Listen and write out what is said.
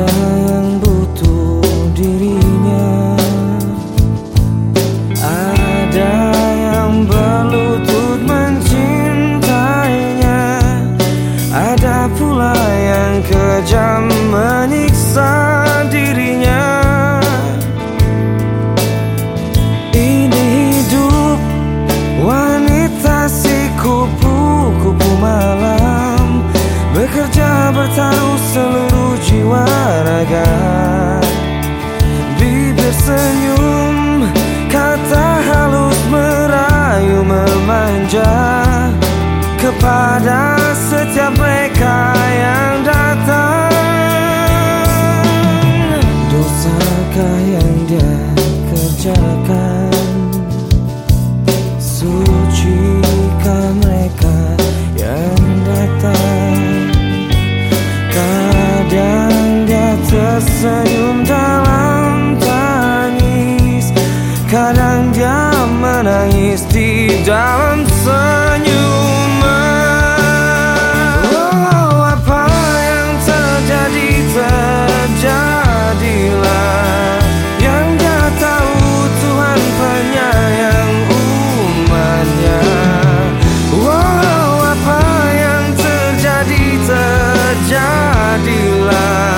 ada yang butuh dirinya. Ada yang berlutut mencintainya. Ada pula yang kejam menyiksa dirinya. Ini hidup wanita si kupu-kupu malam. Bekerja bertahan pada setiap mereka yang datang. Dosakah yang dia kerjakan. Sucikah mereka yang datang? Kadang dia tersenyum dalam tangis. Kadang dia menangis di dalam jadilah